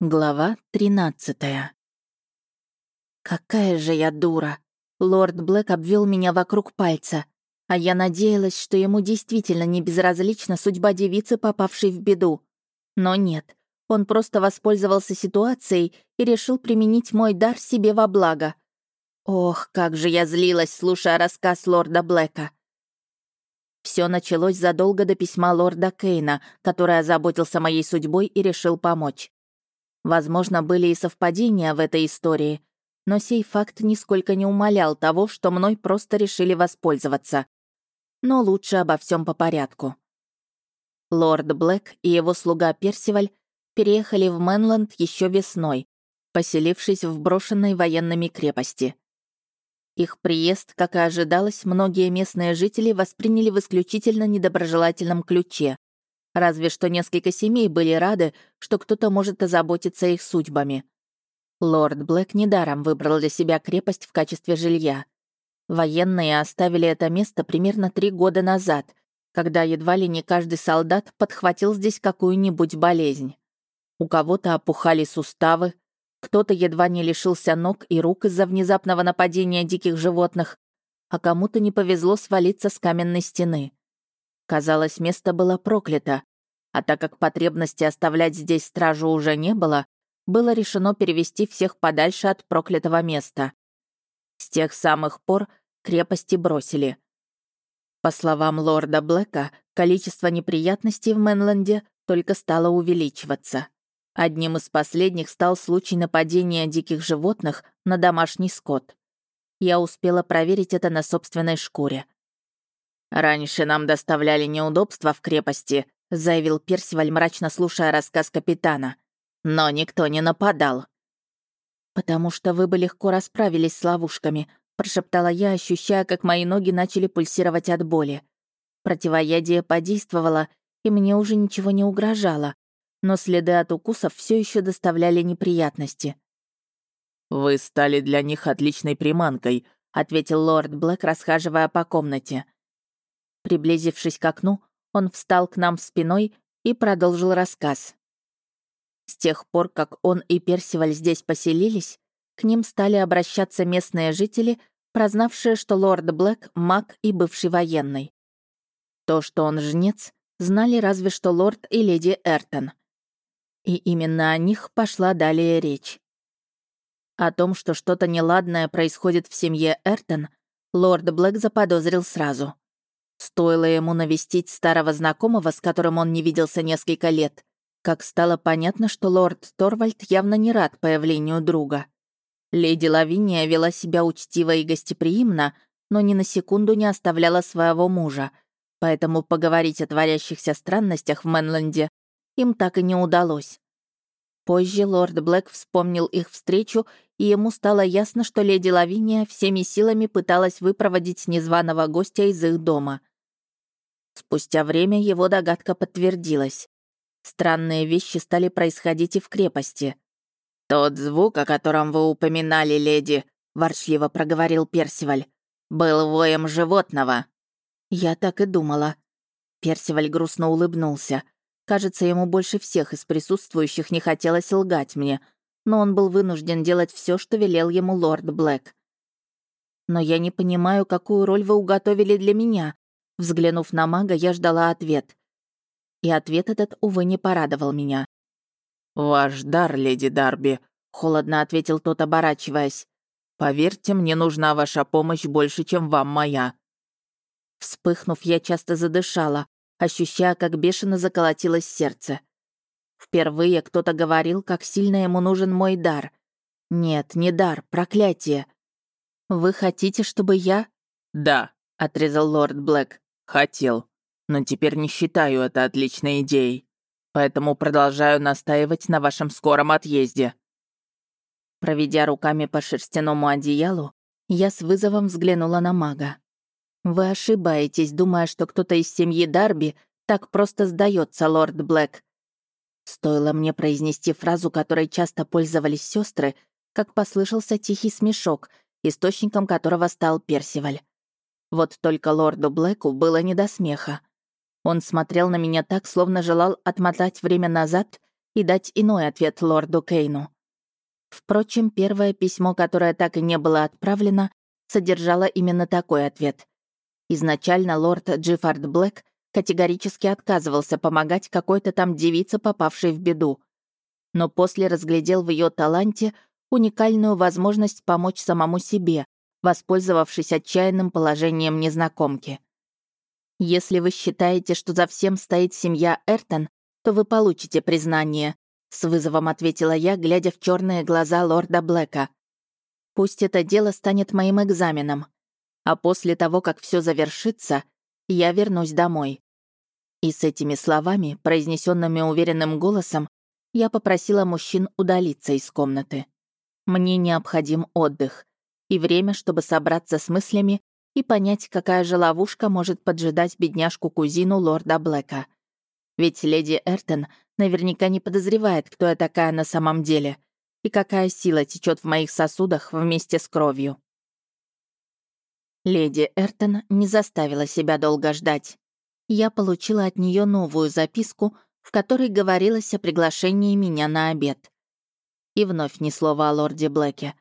Глава 13 Какая же я дура. Лорд Блэк обвел меня вокруг пальца, а я надеялась, что ему действительно не безразлична судьба девицы, попавшей в беду. Но нет, он просто воспользовался ситуацией и решил применить мой дар себе во благо. Ох, как же я злилась, слушая рассказ лорда Блэка. Все началось задолго до письма лорда Кейна, который озаботился моей судьбой и решил помочь. Возможно, были и совпадения в этой истории, но сей факт нисколько не умалял того, что мной просто решили воспользоваться. Но лучше обо всем по порядку. Лорд Блэк и его слуга Персиваль переехали в Мэнленд еще весной, поселившись в брошенной военными крепости. Их приезд, как и ожидалось, многие местные жители восприняли в исключительно недоброжелательном ключе. Разве что несколько семей были рады, что кто-то может озаботиться их судьбами. Лорд Блэк недаром выбрал для себя крепость в качестве жилья. Военные оставили это место примерно три года назад, когда едва ли не каждый солдат подхватил здесь какую-нибудь болезнь. У кого-то опухали суставы, кто-то едва не лишился ног и рук из-за внезапного нападения диких животных, а кому-то не повезло свалиться с каменной стены. Казалось, место было проклято, а так как потребности оставлять здесь стражу уже не было, было решено перевести всех подальше от проклятого места. С тех самых пор крепости бросили. По словам лорда Блэка, количество неприятностей в Мэнленде только стало увеличиваться. Одним из последних стал случай нападения диких животных на домашний скот. Я успела проверить это на собственной шкуре. «Раньше нам доставляли неудобства в крепости», заявил Персиваль, мрачно слушая рассказ капитана. «Но никто не нападал». «Потому что вы бы легко расправились с ловушками», прошептала я, ощущая, как мои ноги начали пульсировать от боли. Противоядие подействовало, и мне уже ничего не угрожало, но следы от укусов все еще доставляли неприятности. «Вы стали для них отличной приманкой», — ответил лорд Блэк, расхаживая по комнате. Приблизившись к окну, он встал к нам спиной и продолжил рассказ. С тех пор, как он и Персиваль здесь поселились, к ним стали обращаться местные жители, прознавшие, что лорд Блэк — маг и бывший военный. То, что он жнец, знали разве что лорд и леди Эртон. И именно о них пошла далее речь. О том, что что-то неладное происходит в семье Эртон, лорд Блэк заподозрил сразу — Стоило ему навестить старого знакомого, с которым он не виделся несколько лет, как стало понятно, что лорд Торвальд явно не рад появлению друга. Леди Лавиния вела себя учтиво и гостеприимно, но ни на секунду не оставляла своего мужа, поэтому поговорить о творящихся странностях в Мэнленде им так и не удалось. Позже лорд Блэк вспомнил их встречу, и ему стало ясно, что леди Лавиния всеми силами пыталась выпроводить незваного гостя из их дома. Спустя время его догадка подтвердилась. Странные вещи стали происходить и в крепости. «Тот звук, о котором вы упоминали, леди», — ворчливо проговорил Персиваль, «был воем животного». Я так и думала. Персиваль грустно улыбнулся. Кажется, ему больше всех из присутствующих не хотелось лгать мне, но он был вынужден делать все, что велел ему лорд Блэк. «Но я не понимаю, какую роль вы уготовили для меня», Взглянув на мага, я ждала ответ. И ответ этот, увы, не порадовал меня. «Ваш дар, леди Дарби», — холодно ответил тот, оборачиваясь. «Поверьте, мне нужна ваша помощь больше, чем вам моя». Вспыхнув, я часто задышала, ощущая, как бешено заколотилось сердце. Впервые кто-то говорил, как сильно ему нужен мой дар. Нет, не дар, проклятие. Вы хотите, чтобы я... Да, отрезал лорд Блэк. Хотел, но теперь не считаю это отличной идеей. Поэтому продолжаю настаивать на вашем скором отъезде». Проведя руками по шерстяному одеялу, я с вызовом взглянула на мага. «Вы ошибаетесь, думая, что кто-то из семьи Дарби так просто сдается, лорд Блэк». Стоило мне произнести фразу, которой часто пользовались сестры, как послышался тихий смешок, источником которого стал Персиваль. Вот только лорду Блэку было не до смеха. Он смотрел на меня так, словно желал отмотать время назад и дать иной ответ лорду Кейну. Впрочем, первое письмо, которое так и не было отправлено, содержало именно такой ответ. Изначально лорд Джиффард Блэк категорически отказывался помогать какой-то там девице, попавшей в беду. Но после разглядел в ее таланте уникальную возможность помочь самому себе, воспользовавшись отчаянным положением незнакомки. Если вы считаете, что за всем стоит семья Эртон, то вы получите признание», — с вызовом ответила я, глядя в черные глаза лорда Блэка. «Пусть это дело станет моим экзаменом, а после того, как все завершится, я вернусь домой». И с этими словами, произнесенными уверенным голосом, я попросила мужчин удалиться из комнаты. Мне необходим отдых и время, чтобы собраться с мыслями и понять, какая же ловушка может поджидать бедняжку-кузину лорда Блэка. Ведь леди Эртон наверняка не подозревает, кто я такая на самом деле и какая сила течет в моих сосудах вместе с кровью. Леди Эртон не заставила себя долго ждать. Я получила от нее новую записку, в которой говорилось о приглашении меня на обед. И вновь ни слова о лорде Блэке.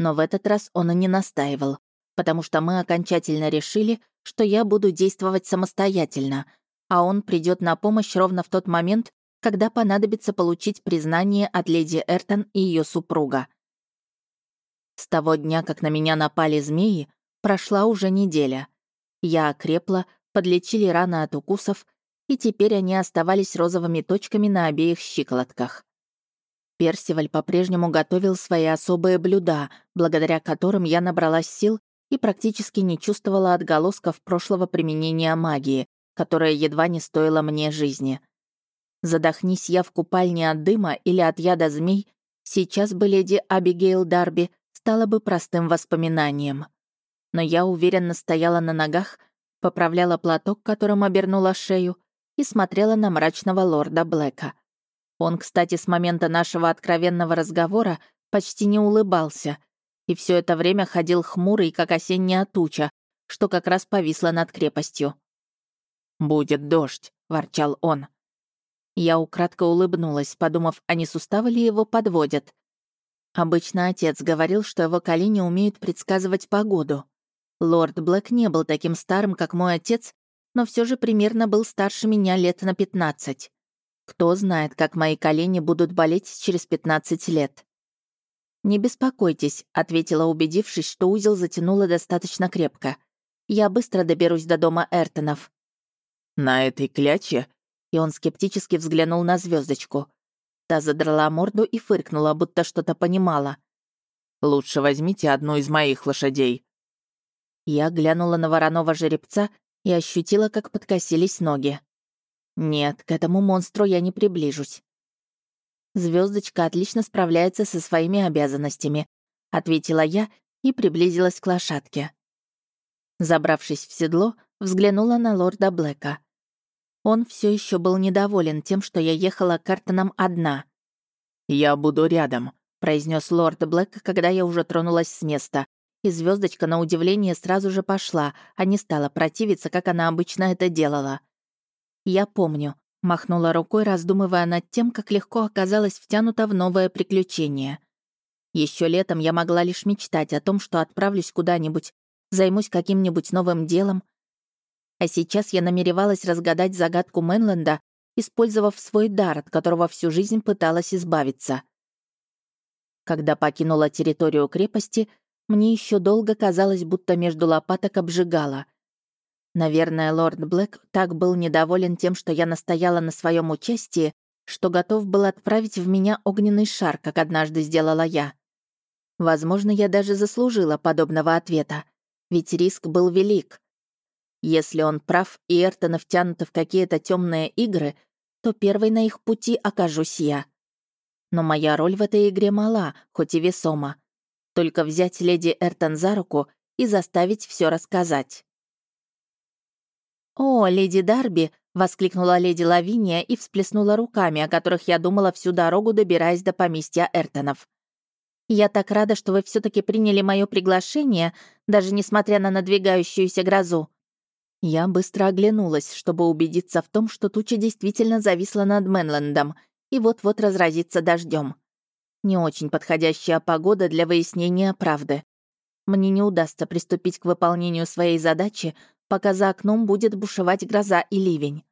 Но в этот раз он и не настаивал потому что мы окончательно решили, что я буду действовать самостоятельно, а он придет на помощь ровно в тот момент, когда понадобится получить признание от леди Эртон и ее супруга. С того дня, как на меня напали змеи, прошла уже неделя. Я окрепла, подлечили раны от укусов, и теперь они оставались розовыми точками на обеих щиколотках. Персиваль по-прежнему готовил свои особые блюда, благодаря которым я набралась сил и практически не чувствовала отголосков прошлого применения магии, которая едва не стоила мне жизни. Задохнись я в купальне от дыма или от яда змей, сейчас бы леди Абигейл Дарби стала бы простым воспоминанием. Но я уверенно стояла на ногах, поправляла платок, которым обернула шею, и смотрела на мрачного лорда Блэка. Он, кстати, с момента нашего откровенного разговора почти не улыбался — и все это время ходил хмурый, как осенняя туча, что как раз повисло над крепостью. «Будет дождь», — ворчал он. Я украдко улыбнулась, подумав, а не суставы ли его подводят. Обычно отец говорил, что его колени умеют предсказывать погоду. Лорд Блэк не был таким старым, как мой отец, но все же примерно был старше меня лет на 15. Кто знает, как мои колени будут болеть через 15 лет. «Не беспокойтесь», — ответила, убедившись, что узел затянуло достаточно крепко. «Я быстро доберусь до дома Эртонов». «На этой кляче?» И он скептически взглянул на звездочку. Та задрала морду и фыркнула, будто что-то понимала. «Лучше возьмите одну из моих лошадей». Я глянула на вороного жеребца и ощутила, как подкосились ноги. Нет, к этому монстру я не приближусь. Звездочка отлично справляется со своими обязанностями», — ответила я и приблизилась к лошадке. Забравшись в седло, взглянула на лорда Блэка. Он все еще был недоволен тем, что я ехала Картоном одна. «Я буду рядом», — произнес лорд Блэк, когда я уже тронулась с места. И звездочка на удивление сразу же пошла, а не стала противиться, как она обычно это делала. Я помню, Махнула рукой, раздумывая над тем, как легко оказалась втянута в новое приключение. Еще летом я могла лишь мечтать о том, что отправлюсь куда-нибудь, займусь каким-нибудь новым делом. А сейчас я намеревалась разгадать загадку Мэнленда, использовав свой дар, от которого всю жизнь пыталась избавиться. Когда покинула территорию крепости, мне еще долго казалось, будто между лопаток обжигала — Наверное, лорд Блэк так был недоволен тем, что я настояла на своем участии, что готов был отправить в меня огненный шар, как однажды сделала я. Возможно, я даже заслужила подобного ответа, ведь риск был велик. Если он прав и Эртона втянуты в какие-то темные игры, то первой на их пути окажусь я. Но моя роль в этой игре мала, хоть и весома. Только взять леди Эртон за руку и заставить все рассказать. «О, леди Дарби!» — воскликнула леди Лавиния и всплеснула руками, о которых я думала всю дорогу, добираясь до поместья Эртонов. «Я так рада, что вы все таки приняли мое приглашение, даже несмотря на надвигающуюся грозу». Я быстро оглянулась, чтобы убедиться в том, что туча действительно зависла над Мэнлендом, и вот-вот разразится дождем. Не очень подходящая погода для выяснения правды. Мне не удастся приступить к выполнению своей задачи, пока за окном будет бушевать гроза и ливень.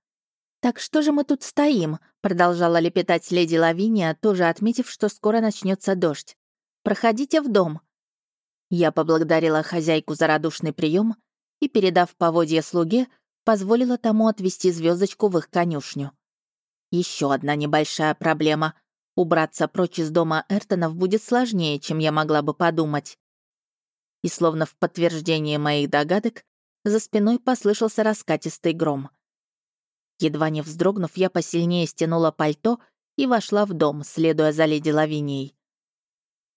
«Так что же мы тут стоим?» — продолжала лепетать леди Лавиния, тоже отметив, что скоро начнется дождь. «Проходите в дом». Я поблагодарила хозяйку за радушный прием и, передав поводье слуге, позволила тому отвезти звездочку в их конюшню. Еще одна небольшая проблема. Убраться прочь из дома Эртонов будет сложнее, чем я могла бы подумать. И словно в подтверждение моих догадок, за спиной послышался раскатистый гром. Едва не вздрогнув, я посильнее стянула пальто и вошла в дом, следуя за леди Лавинией.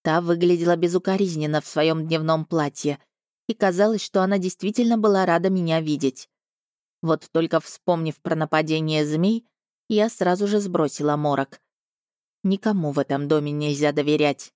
Та выглядела безукоризненно в своем дневном платье, и казалось, что она действительно была рада меня видеть. Вот только вспомнив про нападение змей, я сразу же сбросила морок. Никому в этом доме нельзя доверять.